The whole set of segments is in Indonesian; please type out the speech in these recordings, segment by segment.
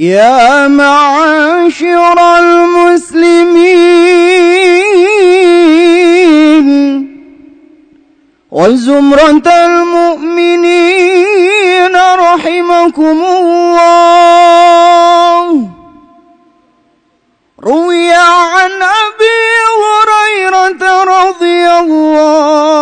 يا معاشر المسلمين وزمرة المؤمنين رحمكم الله. روي عن أبي هريرة رضي الله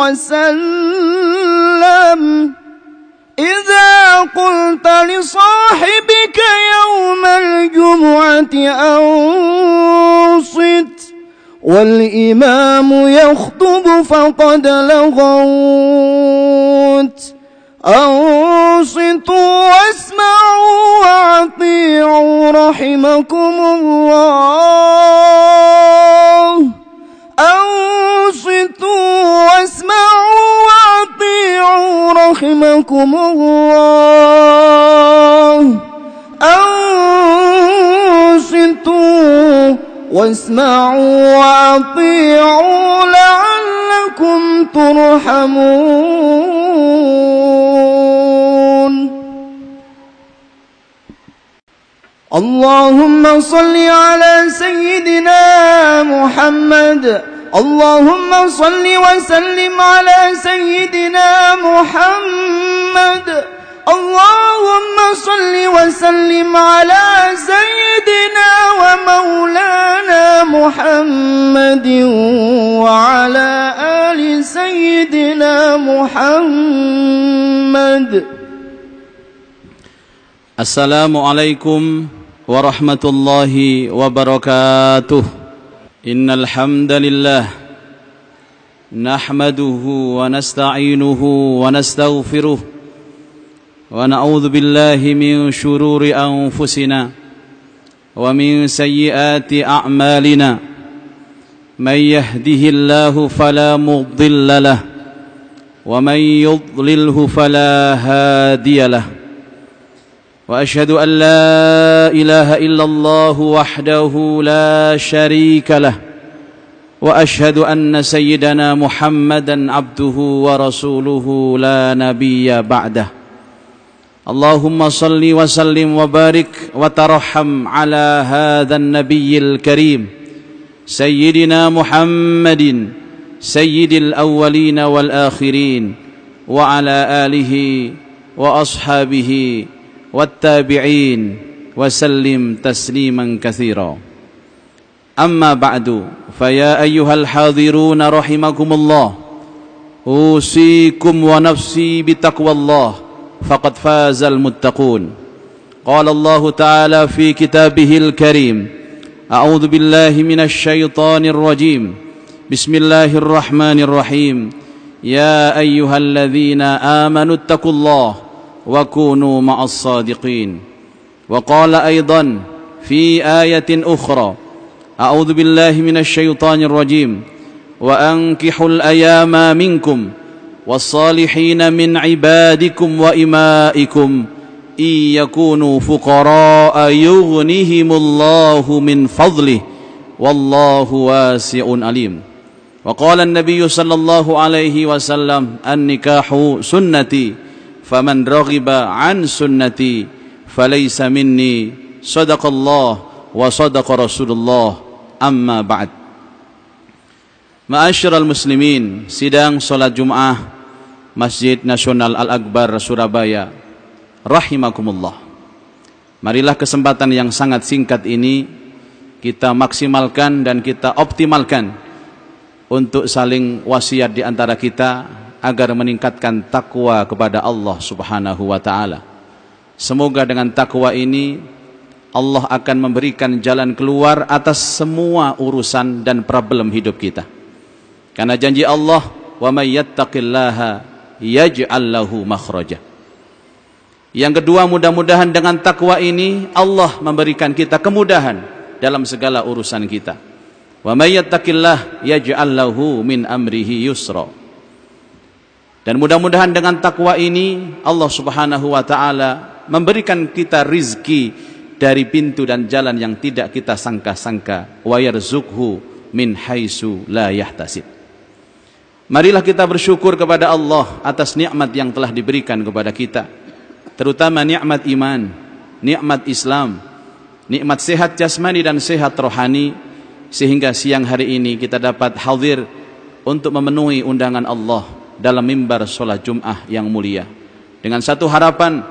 وسلم إذا قلت لصاحبك يوم الجمعة أنصت والإمام يخطب فقد لغوت. أنصتوا واسمعوا وأطيعوا رحمكم الله. أنصتوا واسمعوا وأطيعوا رحمكم الله. أنصتوا واسمعوا وأطيعوا لعلكم ترحمون. اللهم صل على سيدنا محمد اللهم صل وسلم على سيدنا محمد. اللهم صل وسلم على سيدنا ومولانا محمد وعلى آل سيدنا محمد. السلام عليكم ورحمة الله وبركاته. إن الحمد لله نحمده ونستعينه ونستغفره ونعوذ بالله من شرور أنفسنا ومن سيئات أعمالنا. من يهده الله فلا مضل له ومن يضلله فلا هادي له. وأشهد أن لا إله إلا الله وحده لا شريك له وأشهد أن سيدنا محمدا عبده ورسوله لا نبي بعده. اللهم صل وسلم وبارك وترحم على هذا النبي الكريم سيدنا محمد سيد الأولين والآخرين وعلى آله وأصحابه والتابعين وسلم تسليما كثيرا. أما بعد فيا أيها الحاضرون رحمكم الله أوصيكم ونفسي بتقوى الله فقد فاز المتقون. قال الله تعالى في كتابه الكريم أعوذ بالله من الشيطان الرجيم. بسم الله الرحمن الرحيم. يا أيها الذين آمنوا اتقوا الله وكونوا مع الصادقين. وقال أيضا في آية أخرى أعوذ بالله من الشيطان الرجيم وأنكحوا الأيام منكم والصالحين من عبادكم وإمائكم إن يكونوا فقراء يغنهم الله من فضله والله واسع عليم. وقال النبي صلى الله عليه وسلم النكاح سنتي. faman raghiba an sunnati falaysa minni sadaqallah الله sadaqa rasulullah amma ba'd Ma'asyiral muslimin sidang سيدان صلاة جمعة Masjid Nasional Al-Akbar Surabaya. Rahimakumullah. Marilah kesempatan yang sangat singkat ini kita maksimalkan dan kita optimalkan untuk saling wasiat di antara kita agar meningkatkan takwa kepada Allah Subhanahu wa taala. Semoga dengan takwa ini Allah akan memberikan jalan keluar atas semua urusan dan problem hidup kita. Karena janji Allah, "Wa may yattaqillaha yaj'al lahu makhraja." Yang kedua, mudah-mudahan dengan takwa ini Allah memberikan kita kemudahan dalam segala urusan kita. Wa may yattaqillah yaj'al lahu min amrihi yusra. Dan mudah-mudahan dengan takwa ini Allah Subhanahu wa taala memberikan kita rizki dari pintu dan jalan yang tidak kita sangka-sangka. Wa yarzukhu min haitsu la yahtasib. Marilah kita bersyukur kepada Allah atas nikmat yang telah diberikan kepada kita. Terutama nikmat iman nikmat Islam nikmat sehat jasmani dan sehat rohani. Sehingga siang hari ini kita dapat hadir untuk memenuhi undangan Allah dalam mimbar solat Jum'ah yang mulia. Dengan satu harapan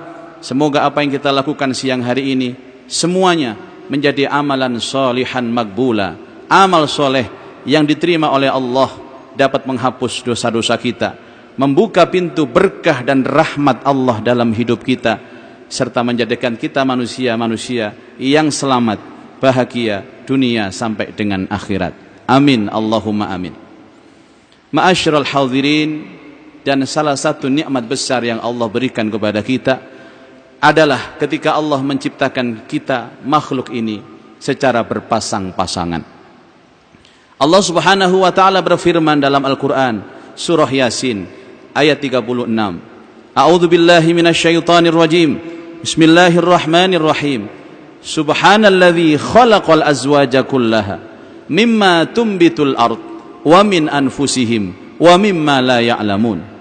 semoga apa yang kita lakukan siang hari ini semuanya menjadi amalan solihan magbula amal soleh yang diterima oleh Allah dapat menghapus dosa-dosa kita membuka pintu berkah dan rahmat Allah dalam hidup kita serta menjadikan kita manusia-manusia yang selamat bahagia dunia sampai dengan akhirat. Amin. Allahumma amin. Ma'asyiral hadirin dan salah satu nikmat besar yang Allah berikan kepada kita adalah ketika Allah menciptakan kita makhluk ini secara berpasang-pasangan. Allah Subhanahu wa taala berfirman dalam Al-Qur'an surah Yasin ayat 36. A'udzu billahi minasyaitonir rajim. Bismillahirrahmanirrahim. Subhanalladzi khalaqal azwaja kullaha mimma tumbitul ard wa min anfusihim wa mimma la ya'lamun.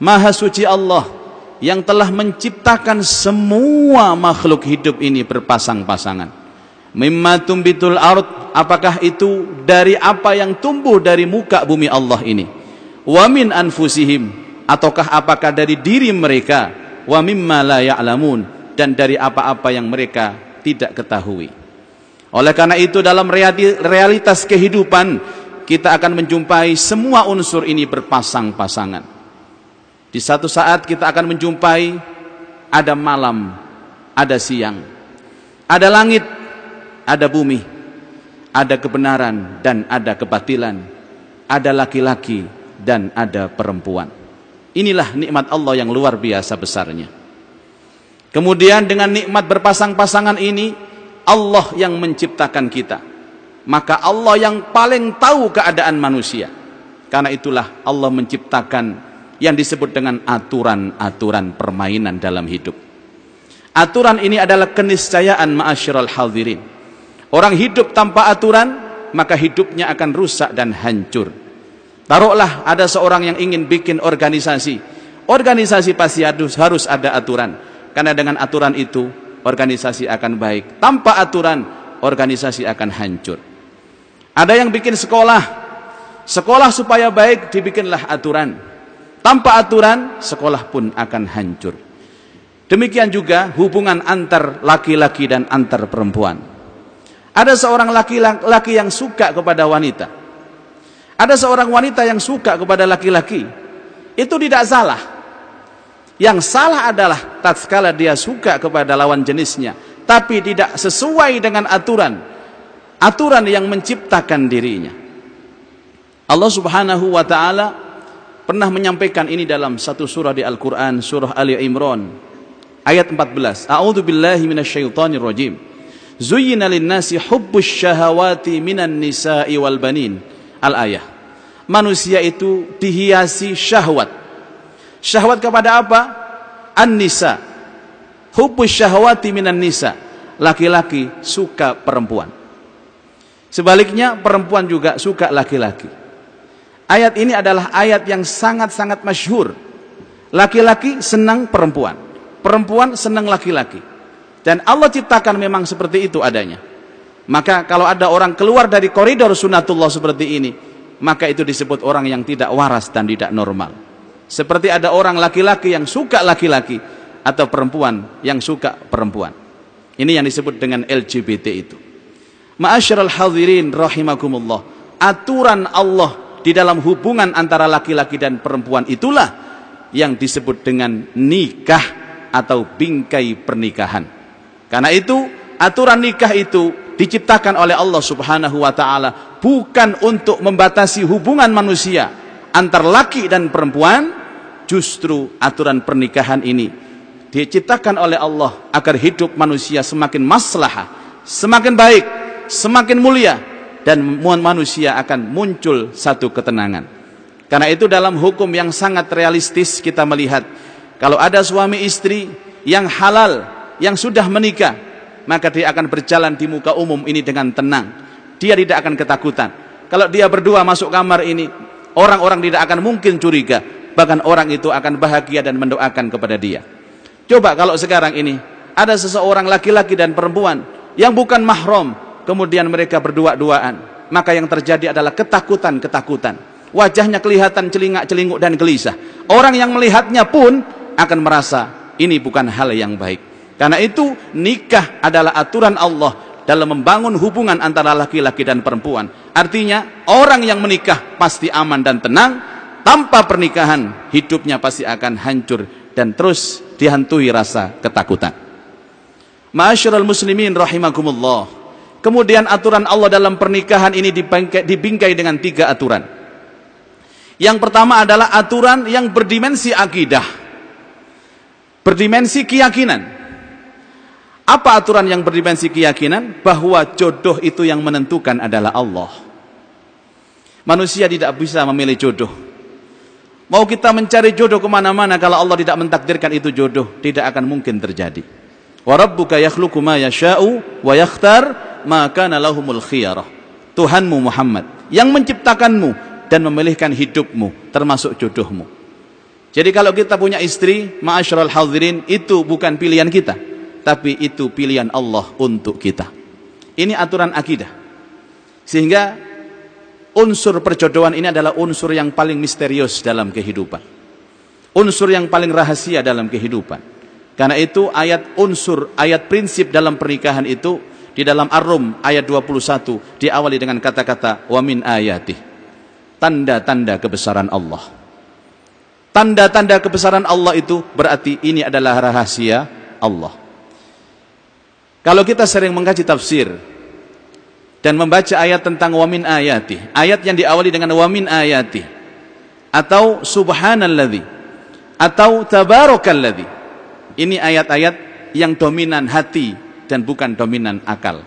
Maha suci Allah yang telah menciptakan semua makhluk hidup ini berpasang-pasangan. Mimma tumbitul ard, apakah itu dari apa yang tumbuh dari muka bumi Allah ini? Wa min anfusihim, ataukah apakah dari diri mereka? Wa mimma la ya'lamun, dan dari apa-apa yang mereka tidak ketahui. Oleh karena itu dalam realitas kehidupan kita akan menjumpai semua unsur ini berpasang-pasangan. Di satu saat kita akan menjumpai ada malam, ada siang, ada langit, ada bumi, ada kebenaran dan ada kebatilan, ada laki-laki dan ada perempuan. Inilah nikmat Allah yang luar biasa besarnya. Kemudian dengan nikmat berpasang-pasangan ini, Allah yang menciptakan kita. Maka Allah yang paling tahu keadaan manusia. Karena itulah Allah menciptakan yang disebut dengan aturan-aturan permainan dalam hidup. Aturan ini adalah keniscayaan ma'asyiral hadirin. Orang hidup tanpa aturan, maka hidupnya akan rusak dan hancur. Taruhlah ada seorang yang ingin bikin organisasi. Organisasi pasti harus, harus ada aturan. Karena dengan aturan itu, organisasi akan baik. Tanpa aturan, organisasi akan hancur. Ada yang bikin sekolah. Sekolah supaya baik, dibikinlah aturan. Tanpa aturan, sekolah pun akan hancur. Demikian juga hubungan antar laki-laki dan antar perempuan. Ada seorang laki-laki yang suka kepada wanita. Ada seorang wanita yang suka kepada laki-laki. Itu tidak salah. Yang salah adalah tatkala dia suka kepada lawan jenisnya, tapi tidak sesuai dengan aturan. Aturan yang menciptakan dirinya. Allah Subhanahu wa taala pernah menyampaikan ini dalam satu surah di Al-Quran, surah Ali Imran, ayat 14. A'udhu billahi minasyaitonir rajim. Zuyyina linnasi hubbus syahawati minan nisa'i wal banin. Al-ayah. Manusia itu dihiasi syahwat. Syahwat kepada apa? An-nisa. Hubbus syahawati minan nisa. Laki-laki suka perempuan. Sebaliknya perempuan juga suka laki-laki. Ayat ini adalah ayat yang sangat-sangat masyhur. Laki-laki senang perempuan, perempuan senang laki-laki. Dan Allah ciptakan memang seperti itu adanya. Maka kalau ada orang keluar dari koridor sunatullah seperti ini, maka itu disebut orang yang tidak waras dan tidak normal. Seperti ada orang laki-laki yang suka laki-laki atau perempuan yang suka perempuan. Ini yang disebut dengan LGBT itu. Ma'asyiral hadirin rahimakumullah. Aturan Allah di dalam hubungan antara laki-laki dan perempuan itulah yang disebut dengan nikah atau bingkai pernikahan. Karena itu aturan nikah itu diciptakan oleh Allah Subhanahu wa taala bukan untuk membatasi hubungan manusia antar laki dan perempuan, justru aturan pernikahan ini diciptakan oleh Allah agar hidup manusia semakin maslahah, semakin baik, semakin mulia dan manusia akan muncul satu ketenangan. Karena itu dalam hukum yang sangat realistis kita melihat kalau ada suami istri yang halal yang sudah menikah, maka dia akan berjalan di muka umum ini dengan tenang. Dia tidak akan ketakutan. Kalau dia berdua masuk kamar ini, orang-orang tidak akan mungkin curiga. Bahkan orang itu akan bahagia dan mendoakan kepada dia. Coba kalau sekarang ini ada seseorang laki-laki dan perempuan yang bukan mahram, kemudian mereka berdua-duaan, maka yang terjadi adalah ketakutan-ketakutan. Wajahnya kelihatan celingak-celinguk dan gelisah. Orang yang melihatnya pun akan merasa ini bukan hal yang baik. Karena itu nikah adalah aturan Allah dalam membangun hubungan antara laki-laki dan perempuan. Artinya orang yang menikah pasti aman dan tenang. Tanpa pernikahan hidupnya pasti akan hancur dan terus dihantui rasa ketakutan. Ma'asyiral muslimin rahimakumullah. Kemudian aturan Allah dalam pernikahan ini dibingkai, dibingkai dengan tiga aturan. Yang pertama adalah aturan yang berdimensi akidah. Berdimensi keyakinan. Apa aturan yang berdimensi keyakinan? Bahwa jodoh itu yang menentukan adalah Allah. Manusia tidak bisa memilih jodoh. Mau kita mencari jodoh ke mana-mana kalau Allah tidak mentakdirkan itu jodoh, tidak akan mungkin terjadi. Yakhluqu ma yasha'u wa yakhtar ma kana lahumul khiyarah. Tuhanmu Muhammad yang menciptakanmu dan memilihkan hidupmu termasuk jodohmu. Jadi kalau kita punya istri, ma'asyiral hadirin, itu bukan pilihan kita tapi itu pilihan Allah untuk kita. Ini aturan akidah. Sehingga unsur perjodohan ini adalah unsur yang paling misterius dalam kehidupan. Unsur yang paling rahasia dalam kehidupan. Karena itu ayat unsur, ayat prinsip dalam pernikahan itu di dalam Ar-Rum ayat 21 diawali dengan kata-kata wa min ayati. Tanda-tanda kebesaran Allah. Tanda-tanda kebesaran Allah itu berarti ini adalah rahasia Allah. Kalau kita sering mengkaji tafsir dan membaca ayat tentang wamin ayati, ayat yang diawali dengan wamin ayati atau subhanalladzi atau tabarakalladzi. Ini ayat-ayat yang dominan hati dan bukan dominan akal.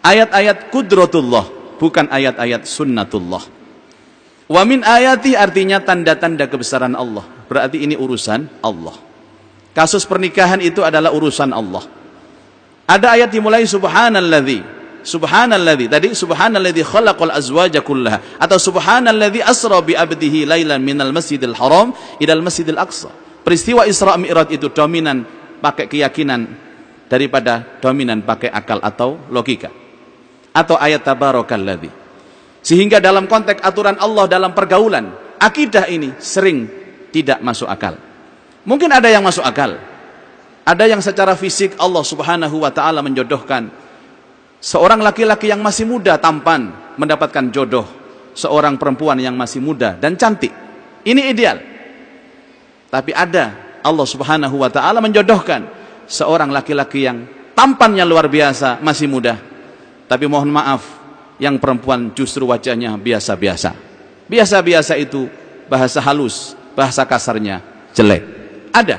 Ayat-ayat kudratullah bukan ayat-ayat sunnatullah. Wamin ayati artinya tanda-tanda kebesaran Allah. Berarti ini urusan Allah. Kasus pernikahan itu adalah urusan Allah. Ada ayat dimulai subhanalladzi. Subhanalladzi. Tadi subhanalladzi khalaqal azwaja kullaha atau subhanalladzi asra bi abdihi lailan minal masjidil haram ilal masjidil aqsa. Peristiwa Isra Mi'raj itu dominan pakai keyakinan daripada dominan pakai akal atau logika. Atau ayat tabarakalladzi. Sehingga dalam konteks aturan Allah dalam pergaulan, akidah ini sering tidak masuk akal. Mungkin ada yang masuk akal, ada yang secara fisik Allah subhanahu wa ta'ala menjodohkan. Seorang laki-laki yang masih muda tampan mendapatkan jodoh. Seorang perempuan yang masih muda dan cantik. Ini ideal. Tapi ada Allah subhanahu wa ta'ala menjodohkan. Seorang laki-laki yang tampannya luar biasa masih muda. Tapi mohon maaf. Yang perempuan justru wajahnya biasa-biasa. Biasa-biasa itu bahasa halus. Bahasa kasarnya jelek. Ada.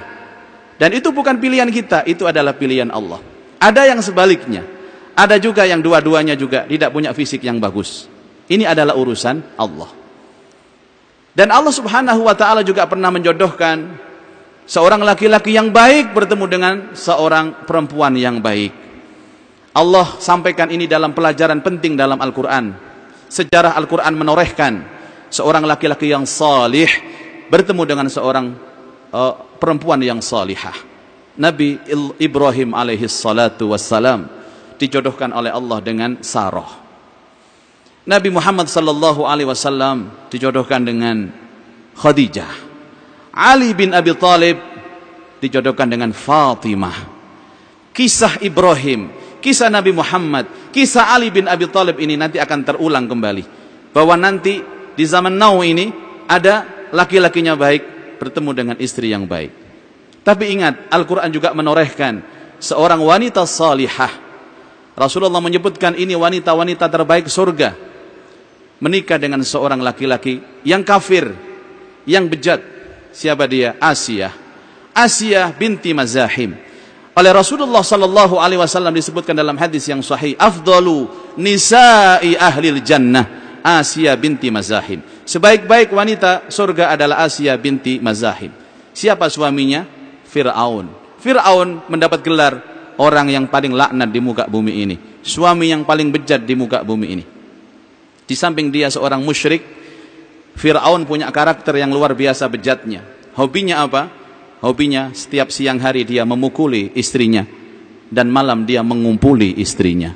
Dan itu bukan pilihan kita, itu adalah pilihan Allah. Ada yang sebaliknya. Ada juga yang dua-duanya juga tidak punya fisik yang bagus. Ini adalah urusan Allah. Dan Allah Subhanahu wa taala juga pernah menjodohkan seorang laki-laki yang baik bertemu dengan seorang perempuan yang baik. Allah sampaikan ini dalam pelajaran penting dalam Al-Qur'an. Sejarah Al-Qur'an menorehkan seorang laki-laki yang salih bertemu dengan seorang uh, perempuan yang salihah. Nabi Ibrahim alaihi salatu wassalam dijodohkan oleh Allah dengan Sarah. Nabi Muhammad sallallahu alaihi wasallam dijodohkan dengan Khadijah. Ali bin Abi Thalib dijodohkan dengan Fatimah. Kisah Ibrahim, kisah Nabi Muhammad, kisah Ali bin Abi Thalib ini nanti akan terulang kembali. Bahwa nanti di zaman now ini ada laki-lakinya baik, bertemu dengan istri yang baik. Tapi ingat, Al-Quran juga menorehkan seorang wanita salihah. Rasulullah menyebutkan ini wanita-wanita terbaik surga. Menikah dengan seorang laki-laki yang kafir, yang bejat. Siapa dia? Asia. Asia binti Mazahim. Oleh Rasulullah sallallahu alaihi wasallam disebutkan dalam hadis yang sahih, afdalu nisa'i ahlil jannah Asia binti Mazahim. Sebaik-baik wanita surga adalah Asia binti Mazahim. Siapa suaminya? Fir'aun. Fir'aun mendapat gelar orang yang paling laknat di muka bumi ini, suami yang paling bejat di muka bumi ini. Di samping dia seorang musyrik, Fir'aun punya karakter yang luar biasa bejatnya. Hobinya apa? Hobinya setiap siang hari dia memukuli istrinya dan malam dia mengumpuli istrinya.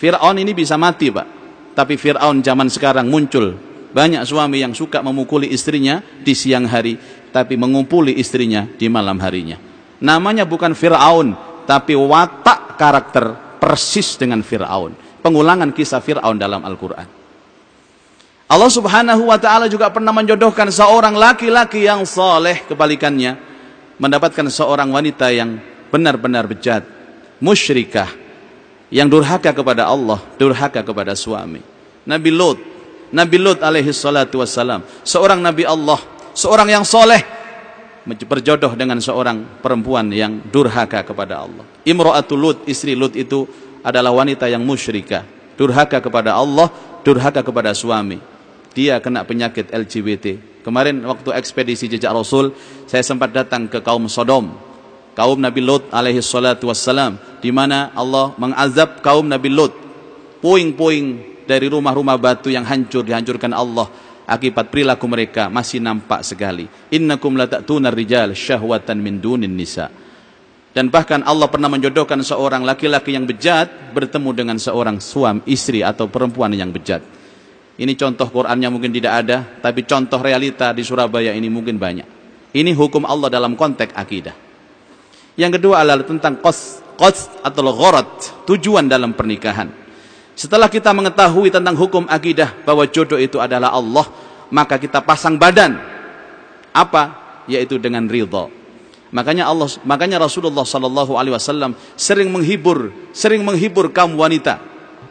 Fir'aun ini bisa mati, Pak. Tapi Fir'aun zaman sekarang muncul banyak suami yang suka memukuli istrinya di siang hari tapi mengumpuli istrinya di malam harinya. Namanya bukan Fir'aun, tapi watak karakter persis dengan Fir'aun. Pengulangan kisah Fir'aun dalam Al-Quran. Allah subhanahu wa ta'ala juga pernah menjodohkan seorang laki-laki yang soleh kebalikannya. Mendapatkan seorang wanita yang benar-benar bejat. Musyrikah. Yang durhaka kepada Allah, durhaka kepada suami. Nabi Lut. Nabi Lut alaihi salatu wassalam. Seorang Nabi Allah seorang yang soleh berjodoh dengan seorang perempuan yang durhaka kepada Allah. Imra'atul Lut, istri Lut itu adalah wanita yang musyrikah, durhaka kepada Allah, durhaka kepada suami. Dia kena penyakit LGBT. Kemarin waktu ekspedisi jejak Rasul, saya sempat datang ke kaum Sodom. Kaum Nabi Lut alaihi salatu wassalam. Di mana Allah mengazab kaum Nabi Lut. Puing-puing dari rumah-rumah batu yang hancur, dihancurkan Allah akibat perilaku mereka masih nampak sekali. Innakum lata'tunar rijal syahwatan min dunin nisa. Dan bahkan Allah pernah menjodohkan seorang laki-laki yang bejat bertemu dengan seorang suami istri atau perempuan yang bejat. Ini contoh Qur'annya mungkin tidak ada, tapi contoh realita di Surabaya ini mungkin banyak. Ini hukum Allah dalam konteks akidah. Yang kedua adalah tentang qas, qas atau gharat, tujuan dalam pernikahan. Setelah kita mengetahui tentang hukum akidah bahwa jodoh itu adalah Allah, maka kita pasang badan. Apa? Yaitu dengan ridha. Makanya Allah, makanya Rasulullah sallallahu alaihi wasallam sering menghibur, sering menghibur kaum wanita,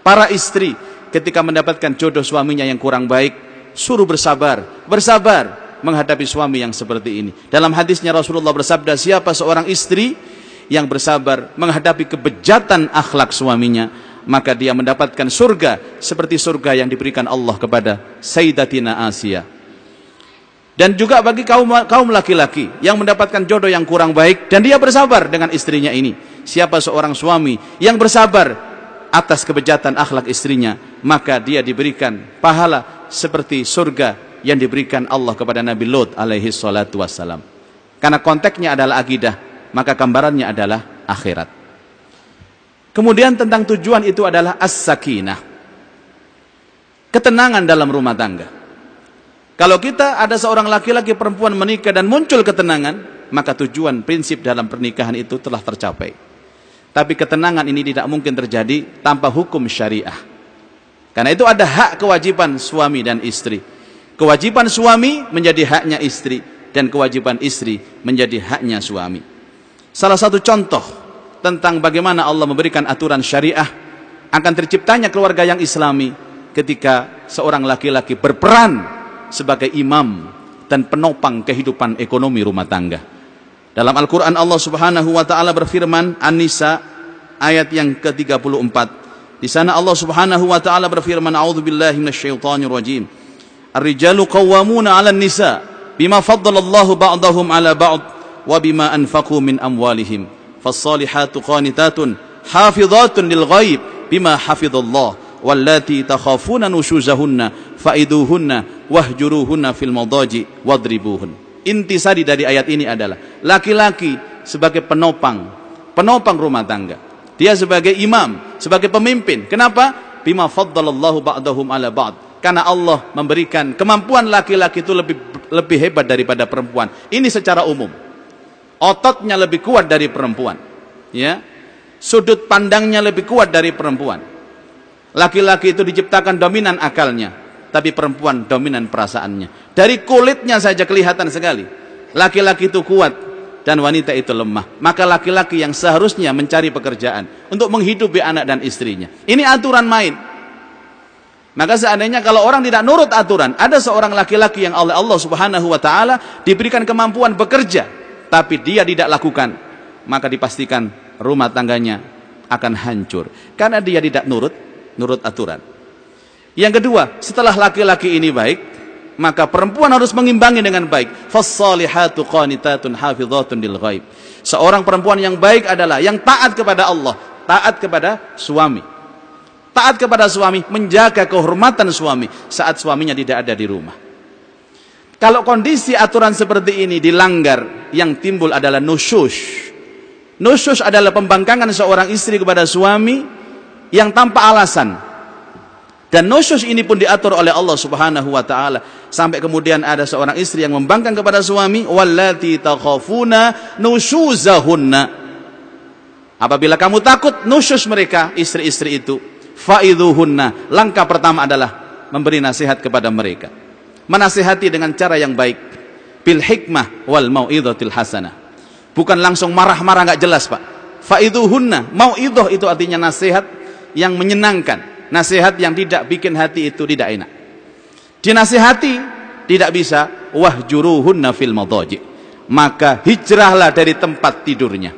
para istri ketika mendapatkan jodoh suaminya yang kurang baik, suruh bersabar, bersabar menghadapi suami yang seperti ini. Dalam hadisnya Rasulullah bersabda, siapa seorang istri yang bersabar menghadapi kebejatan akhlak suaminya, maka dia mendapatkan surga seperti surga yang diberikan Allah kepada Sayyidatina Asia. Dan juga bagi kaum kaum laki-laki yang mendapatkan jodoh yang kurang baik dan dia bersabar dengan istrinya ini. Siapa seorang suami yang bersabar atas kebejatan akhlak istrinya, maka dia diberikan pahala seperti surga yang diberikan Allah kepada Nabi Lot alaihi salatu wassalam. Karena konteksnya adalah akidah, maka gambarannya adalah akhirat. Kemudian tentang tujuan itu adalah as-sakinah. Ketenangan dalam rumah tangga. Kalau kita ada seorang laki-laki perempuan menikah dan muncul ketenangan, maka tujuan prinsip dalam pernikahan itu telah tercapai. Tapi ketenangan ini tidak mungkin terjadi tanpa hukum syariah. Karena itu ada hak kewajiban suami dan istri. Kewajiban suami menjadi haknya istri dan kewajiban istri menjadi haknya suami. Salah satu contoh tentang bagaimana Allah memberikan aturan syariah akan terciptanya keluarga yang islami ketika seorang laki-laki berperan sebagai imam dan penopang kehidupan ekonomi rumah tangga. Dalam Al-Quran Allah subhanahu wa ta'ala berfirman An-Nisa ayat yang ke-34 Di sana Allah subhanahu wa ta'ala berfirman A'udhu billahi minasyaitanir rajim Ar-rijalu qawwamuna ala nisa Bima faddalallahu ba'dahum ala ba'd Wa bima anfaqu min amwalihim فالصالحات قانتات حافظات للغيب بما حفظ الله واللاتي تخافون نشوزهن فaiduhunna wahjuruhunna fil madaji wadribuhun intisari dari ayat ini adalah laki-laki sebagai penopang penopang rumah tangga. Dia sebagai imam sebagai pemimpin. Kenapa? Bima faddalallahu ba'dahum ala ba'd. Karena Allah memberikan kemampuan laki-laki itu lebih lebih hebat daripada perempuan. Ini secara umum. Ototnya lebih kuat dari perempuan. Ya. Sudut pandangnya lebih kuat dari perempuan. Laki-laki itu diciptakan dominan akalnya tapi perempuan dominan perasaannya. Dari kulitnya saja kelihatan sekali. Laki-laki itu kuat dan wanita itu lemah. Maka laki-laki yang seharusnya mencari pekerjaan untuk menghidupi anak dan istrinya. Ini aturan main. Maka seandainya kalau orang tidak nurut aturan ada seorang laki-laki yang oleh Allah subhanahu wa ta'ala diberikan kemampuan bekerja tapi dia tidak lakukan, maka dipastikan rumah tangganya akan hancur. Karena dia tidak nurut nurut aturan. Yang kedua, setelah laki-laki ini baik, maka perempuan harus mengimbangi dengan baik. Fassalihatu qanitatun hafizatun lil ghaib. Seorang perempuan yang baik adalah yang taat kepada Allah, taat kepada suami. Taat kepada suami, menjaga kehormatan suami saat suaminya tidak ada di rumah. Kalau kondisi aturan seperti ini dilanggar, yang timbul adalah nusyush. Nusyush adalah pembangkangan seorang istri kepada suami yang tanpa alasan. Dan nusyush ini pun diatur oleh Allah Subhanahu wa taala. Sampai kemudian ada seorang istri yang membangkang kepada suami, wallati takhafuna nusyuzahunna. Apabila kamu takut nusyush mereka, istri-istri itu, faidhuhunna. Langkah pertama adalah memberi nasihat kepada mereka. Menasihati dengan cara yang baik. Bil hikmah wal mau'idhatil hasanah. Bukan langsung marah-marah nggak jelas, Pak. Faidhuhunna. Mau'idhah itu artinya nasihat yang menyenangkan nasihat yang tidak bikin hati itu tidak enak. Dinasihati tidak bisa wahjuruhunna fil madaji. Maka hijrahlah dari tempat tidurnya.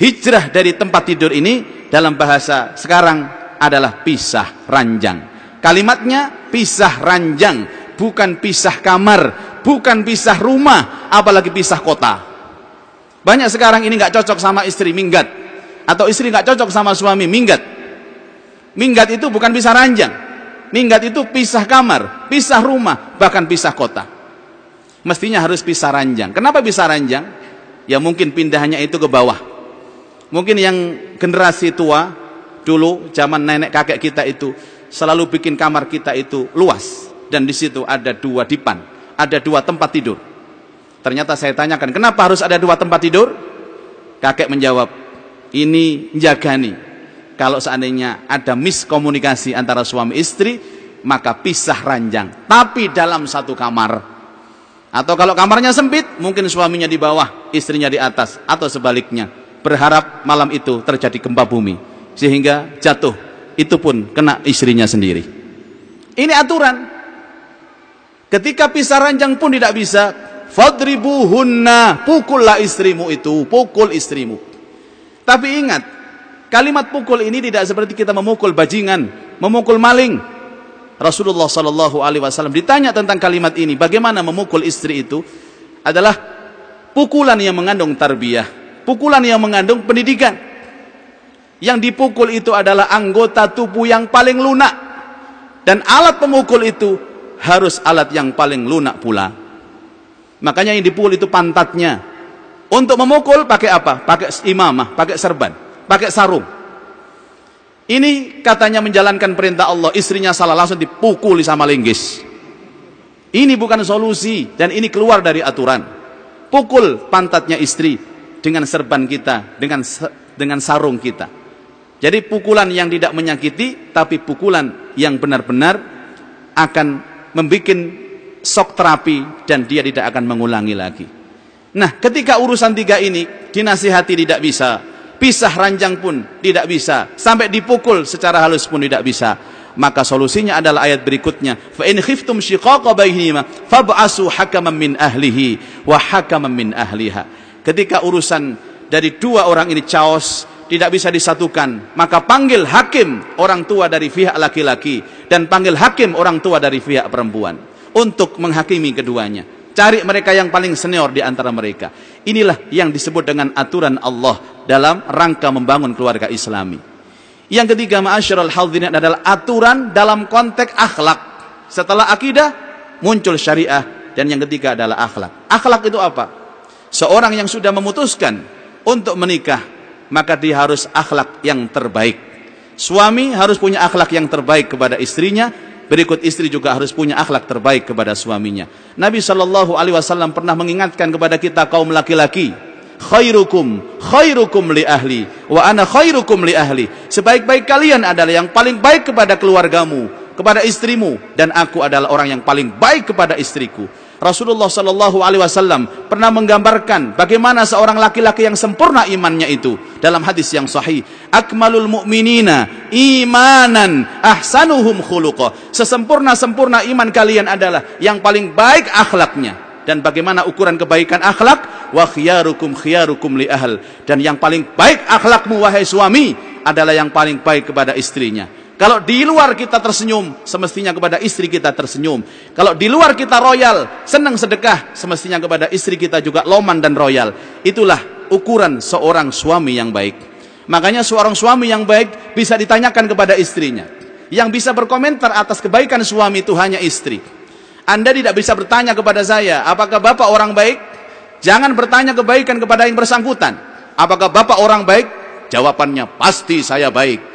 Hijrah dari tempat tidur ini dalam bahasa sekarang adalah pisah ranjang. Kalimatnya pisah ranjang, bukan pisah kamar, bukan pisah rumah, apalagi pisah kota. Banyak sekarang ini nggak cocok sama istri minggat, atau istri nggak cocok sama suami minggat. Minggat itu bukan pisah ranjang. Minggat itu pisah kamar, pisah rumah, bahkan pisah kota. Mestinya harus pisah ranjang. Kenapa pisah ranjang? Ya mungkin pindahnya itu ke bawah. Mungkin yang generasi tua dulu zaman nenek kakek kita itu selalu bikin kamar kita itu luas dan di situ ada dua dipan, ada dua tempat tidur. Ternyata saya tanyakan, kenapa harus ada dua tempat tidur? Kakek menjawab, ini jaga nih, kalau seandainya ada miskomunikasi antara suami istri, maka pisah ranjang. Tapi dalam satu kamar. Atau kalau kamarnya sempit, mungkin suaminya di bawah, istrinya di atas. Atau sebaliknya. Berharap malam itu terjadi gempa bumi. Sehingga jatuh. Itu pun kena istrinya sendiri. Ini aturan. Ketika pisah ranjang pun tidak bisa. Fadribuhunna. Pukullah istrimu itu. Pukul istrimu. Tapi ingat, Kalimat pukul ini tidak seperti kita memukul bajingan, memukul maling. Rasulullah Shallallahu Alaihi Wasallam ditanya tentang kalimat ini, bagaimana memukul istri itu adalah pukulan yang mengandung tarbiyah, pukulan yang mengandung pendidikan. Yang dipukul itu adalah anggota tubuh yang paling lunak dan alat pemukul itu harus alat yang paling lunak pula. Makanya yang dipukul itu pantatnya. Untuk memukul pakai apa? Pakai imamah, pakai serban pakai sarung. Ini katanya menjalankan perintah Allah, istrinya salah langsung dipukuli sama linggis. Ini bukan solusi dan ini keluar dari aturan. Pukul pantatnya istri dengan serban kita, dengan dengan sarung kita. Jadi pukulan yang tidak menyakiti tapi pukulan yang benar-benar akan membuat shock terapi dan dia tidak akan mengulangi lagi. Nah, ketika urusan tiga ini dinasihati tidak bisa, pisah ranjang pun tidak bisa. Sampai dipukul secara halus pun tidak bisa. Maka solusinya adalah ayat berikutnya. Fa in khiftum shiqaqa bainihima fab'asu hakaman min ahlihi wa hakaman ahliha. Ketika urusan dari dua orang ini chaos tidak bisa disatukan maka panggil hakim orang tua dari pihak laki-laki dan panggil hakim orang tua dari pihak perempuan untuk menghakimi keduanya Cari mereka yang paling senior di antara mereka. Inilah yang disebut dengan aturan Allah dalam rangka membangun keluarga islami. Yang ketiga, ma'asyiral hadirin adalah aturan dalam konteks akhlak. Setelah akidah, muncul syariah. Dan yang ketiga adalah akhlak. Akhlak itu apa? Seorang yang sudah memutuskan untuk menikah, maka dia harus akhlak yang terbaik. Suami harus punya akhlak yang terbaik kepada istrinya, Berikut istri juga harus punya akhlak terbaik kepada suaminya. Nabi Shallallahu Alaihi Wasallam pernah mengingatkan kepada kita kaum laki-laki, khairukum khairukum li ahli wa ana khairukum li ahli. Sebaik-baik kalian adalah yang paling baik kepada keluargamu, kepada istrimu dan aku adalah orang yang paling baik kepada istriku. Rasulullah Shallallahu Alaihi Wasallam pernah menggambarkan bagaimana seorang laki-laki yang sempurna imannya itu dalam hadis yang sahih. Akmalul mu'minina imanan ahsanuhum khuluqa. Sesempurna sempurna iman kalian adalah yang paling baik akhlaknya. Dan bagaimana ukuran kebaikan akhlak? Wa khiyarukum khiyarukum li ahl. Dan yang paling baik akhlakmu wahai suami adalah yang paling baik kepada istrinya. Kalau di luar kita tersenyum, semestinya kepada istri kita tersenyum. Kalau di luar kita royal, senang sedekah, semestinya kepada istri kita juga loman dan royal. Itulah ukuran seorang suami yang baik. Makanya seorang suami yang baik bisa ditanyakan kepada istrinya. Yang bisa berkomentar atas kebaikan suami itu hanya istri. Anda tidak bisa bertanya kepada saya, apakah bapak orang baik? Jangan bertanya kebaikan kepada yang bersangkutan. Apakah bapak orang baik? Jawabannya pasti saya baik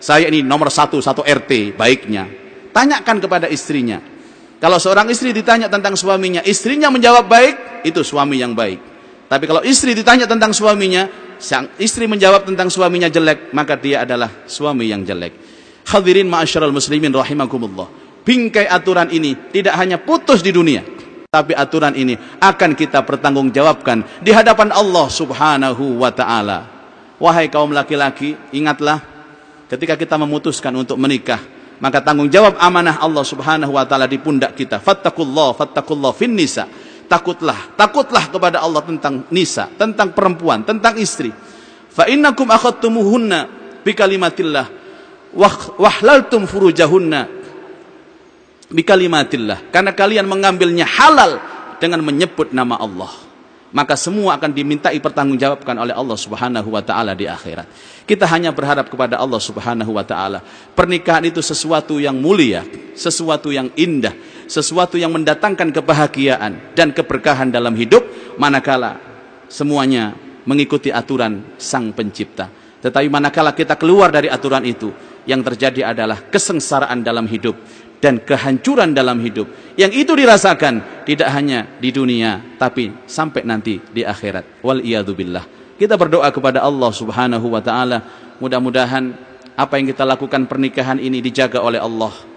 saya ini nomor satu, satu RT baiknya. Tanyakan kepada istrinya. Kalau seorang istri ditanya tentang suaminya, istrinya menjawab baik, itu suami yang baik. Tapi kalau istri ditanya tentang suaminya, sang istri menjawab tentang suaminya jelek, maka dia adalah suami yang jelek. Hadirin ma'asyiral muslimin rahimakumullah. Bingkai aturan ini tidak hanya putus di dunia, tapi aturan ini akan kita pertanggungjawabkan di hadapan Allah Subhanahu wa taala. Wahai kaum laki-laki, ingatlah ketika kita memutuskan untuk menikah maka tanggung jawab amanah Allah Subhanahu wa taala di pundak kita. Fattakullah fattakullah fin nisa. Takutlah takutlah kepada Allah tentang nisa tentang perempuan tentang istri. Fa innakum akhadtumuhunna bi kalimatillah wahlaltum furujahunna bi kalimatillah karena kalian mengambilnya halal dengan menyebut nama Allah maka semua akan dimintai pertanggungjawabkan oleh Allah Subhanahu wa taala di akhirat. Kita hanya berharap kepada Allah Subhanahu wa taala. Pernikahan itu sesuatu yang mulia, sesuatu yang indah, sesuatu yang mendatangkan kebahagiaan dan keberkahan dalam hidup manakala semuanya mengikuti aturan Sang Pencipta. Tetapi manakala kita keluar dari aturan itu, yang terjadi adalah kesengsaraan dalam hidup dan kehancuran dalam hidup. Yang itu dirasakan tidak hanya di dunia tapi sampai nanti di akhirat. Wal billah. Kita berdoa kepada Allah Subhanahu wa taala. Mudah-mudahan apa yang kita lakukan pernikahan ini dijaga oleh Allah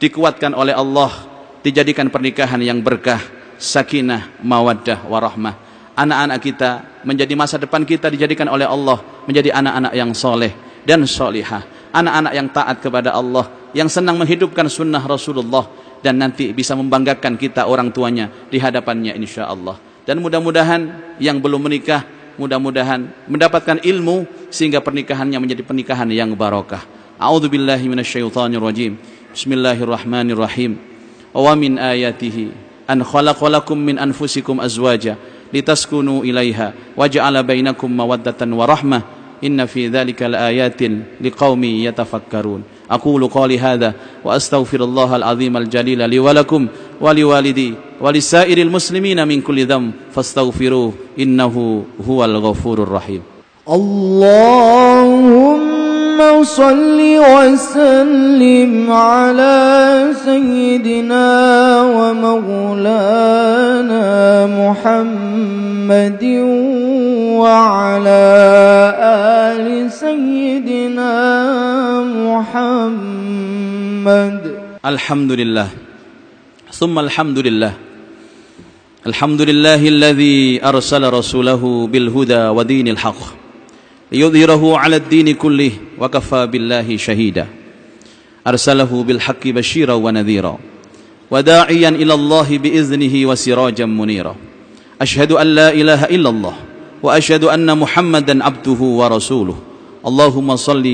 dikuatkan oleh Allah dijadikan pernikahan yang berkah sakinah mawaddah warahmah. Anak-anak kita menjadi masa depan kita dijadikan oleh Allah menjadi anak-anak yang soleh dan solihah. Anak-anak yang taat kepada Allah yang senang menghidupkan sunnah Rasulullah dan nanti bisa membanggakan kita orang tuanya di hadapannya insya Allah dan mudah-mudahan yang belum menikah mudah-mudahan mendapatkan ilmu sehingga pernikahannya menjadi pernikahan yang barokah. A'udzubillahi minasyaitonirrajim bismillahirrahmanirrahim. Wa min ayatihi an khalaqalakum min anfusikum azwaja litaskunu ilaiha waja'ala bainakum mawaddatan wa rahmah. Inna fi dzalika laayatin liqaumin yatafakkarun أقول قولي هذا وأستغفر الله العظيم الجليل لي ولكم ولوالدي ولسائر المسلمين من كل ذنب فاستغفروه إنه هو الغفور الرحيم. اللهم صل وسلم على سيدنا ومولانا محمد وعلى آل سيدنا محمد. الحمد لله ثم الحمد لله الحمد لله الذي أرسل رسوله بالهدى ودين الحق ليظهره على الدين كله وكفى بالله شهيدا. أرسله بالحق بشيرا ونذيرا وداعيا إلى الله بإذنه وسراجا منيرا. أشهد أن لا إله إلا الله وأشهد أن محمدا عبده ورسوله. اللهم صل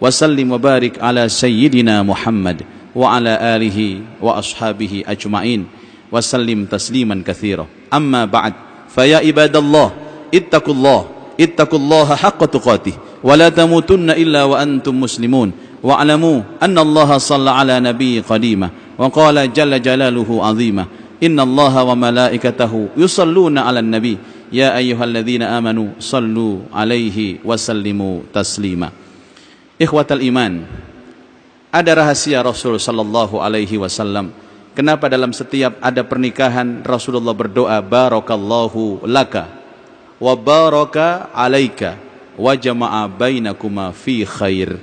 وسلم وبارك على سيدنا محمد وعلى آله وأصحابه أجمعين وسلم تسليما كثيرا. أما بعد فيا عباد الله اتقوا الله اتقوا الله حق تقاته ولا تموتن إلا وأنتم مسلمون. واعلموا أن الله صلى على نبي قديمة وقال جل جلاله عظيما إن الله وملائكته يصلون على النبي. يا أيها الذين آمنوا صلوا عليه وسلموا تسليما. Ikhwatal iman. Ada rahasia Rasul sallallahu alaihi wasallam. Kenapa dalam setiap ada pernikahan Rasulullah berdoa barakallahu laka wa baraka alaika wa jama'a bainakuma fi khair.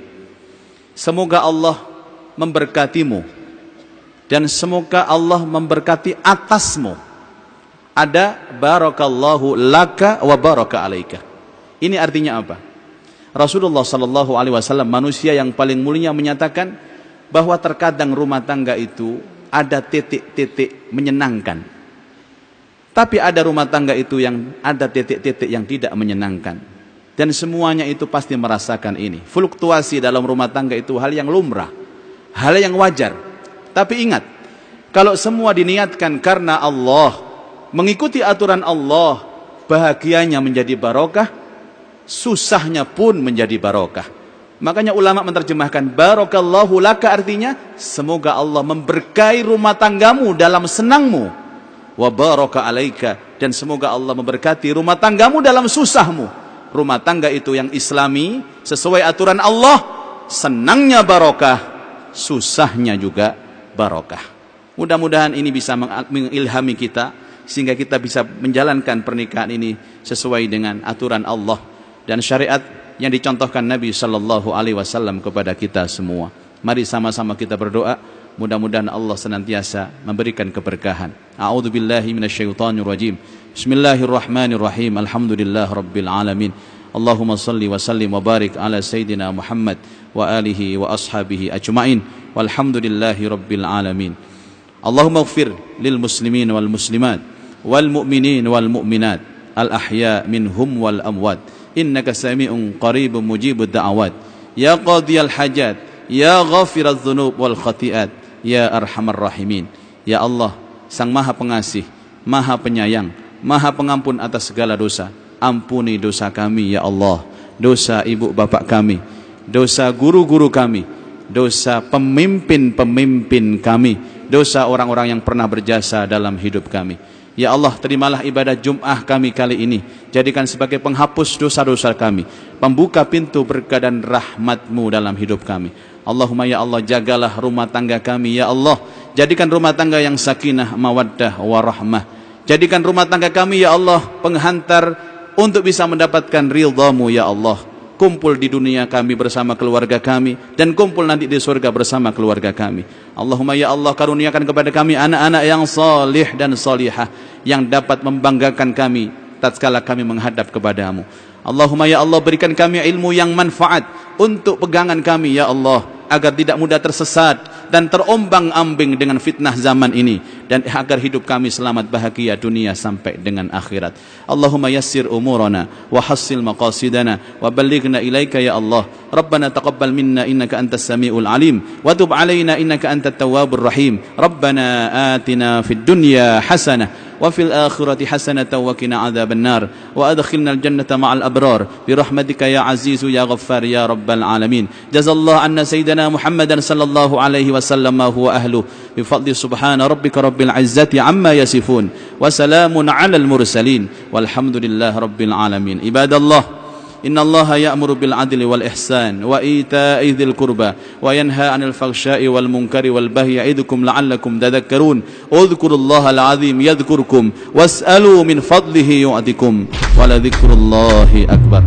Semoga Allah memberkatimu dan semoga Allah memberkati atasmu. Ada barakallahu laka wa baraka alaika. Ini artinya apa? Rasulullah sallallahu alaihi wasallam manusia yang paling mulia menyatakan bahwa terkadang rumah tangga itu ada titik-titik menyenangkan. Tapi ada rumah tangga itu yang ada titik-titik yang tidak menyenangkan. Dan semuanya itu pasti merasakan ini. Fluktuasi dalam rumah tangga itu hal yang lumrah. Hal yang wajar. Tapi ingat, kalau semua diniatkan karena Allah, mengikuti aturan Allah, bahagianya menjadi barokah, susahnya pun menjadi barokah. Makanya ulama menerjemahkan barokallahu laka artinya semoga Allah memberkahi rumah tanggamu dalam senangmu. Wa baraka alaika dan semoga Allah memberkati rumah tanggamu dalam susahmu. Rumah tangga itu yang islami sesuai aturan Allah senangnya barokah susahnya juga barokah. Mudah-mudahan ini bisa mengilhami kita sehingga kita bisa menjalankan pernikahan ini sesuai dengan aturan Allah dan syariat yang dicontohkan Nabi Shallallahu Alaihi Wasallam kepada kita semua. Mari sama-sama kita berdoa. Mudah-mudahan Allah senantiasa memberikan keberkahan. A'udzu billahi minasyaitonir rajim. Bismillahirrahmanirrahim. Alhamdulillah rabbil alamin. Allahumma salli wa sallim wa barik ala sayyidina Muhammad wa alihi wa ashabihi ajmain. Walhamdulillahi rabbil alamin. Allahumma ighfir lil muslimin wal muslimat wal mu'minin wal mu'minat al ahya minhum wal amwat innaka sami'un qaribun mujibud da'awat. Ya qadiyal hajat ya ghafiraz dzunub wal khathiat ya arhamar rahimin. Ya Allah sang maha pengasih maha penyayang maha pengampun atas segala dosa ampuni dosa kami ya Allah. Dosa ibu bapak kami dosa guru-guru kami dosa pemimpin-pemimpin kami dosa orang-orang yang pernah berjasa dalam hidup kami. Ya Allah, terimalah ibadah Jum'ah kami kali ini. Jadikan sebagai penghapus dosa-dosa kami. Pembuka pintu berkah dan rahmatmu dalam hidup kami. Allahumma ya Allah, jagalah rumah tangga kami. Ya Allah, jadikan rumah tangga yang sakinah, mawaddah, warahmah Jadikan rumah tangga kami ya Allah penghantar untuk bisa mendapatkan ridhamu ya Allah. Kumpul di dunia kami bersama keluarga kami dan kumpul nanti di surga bersama keluarga kami. Allahumma ya Allah karuniakan kepada kami anak-anak yang salih dan salihah yang dapat membanggakan kami tatkala kami menghadap kepadamu. Allahumma ya Allah berikan kami ilmu yang manfaat untuk pegangan kami ya Allah agar tidak mudah tersesat dan terombang-ambing dengan fitnah zaman ini dan agar hidup kami selamat bahagia dunia sampai dengan akhirat. Allahumma yassir umurana wa hassil maqasidana wa ballighna ilaika ya Allah. Rabbana taqabbal minna innaka antas samiul alim wa tub alaina innaka antat tawwabur rahim. Rabbana atina fid dunya hasanah وفي الآخرة حسنة وقنا عذاب النار. وأدخلنا الجنة مع الأبرار. برحمتك يا عزيز يا غفار يا رب العالمين. جزا الله عنا سيدنا محمدا صلى الله عليه وسلم ما هو أهله. بفضل سبحان ربك رب العزة عما يصفون. وسلام على المرسلين. والحمد لله رب العالمين. عباد الله إن الله يأمر بالعدل والإحسان وإيتاء ذي القربى وينهى عن الفحشاء والمنكر والبغي يعظكم لعلكم تذكرون. اذكروا الله العظيم يذكركم واسألوا من فضله يؤتكم ولذكر الله أكبر.